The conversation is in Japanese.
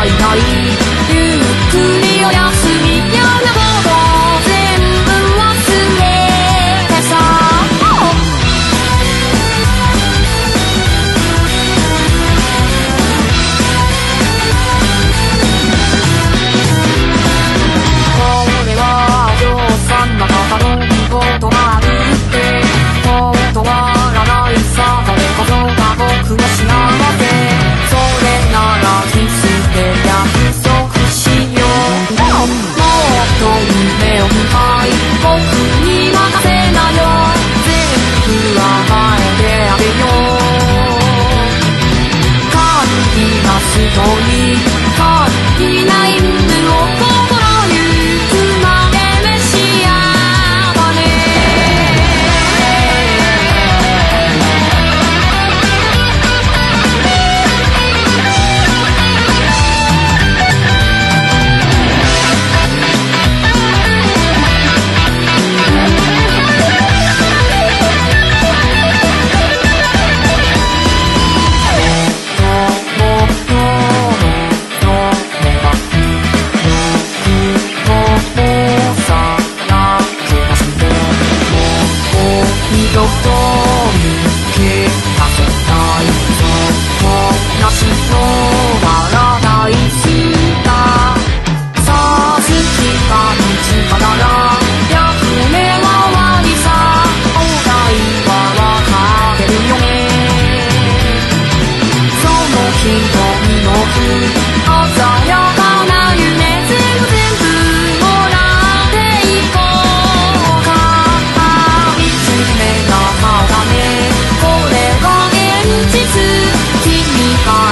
瞳の奥朝 日君が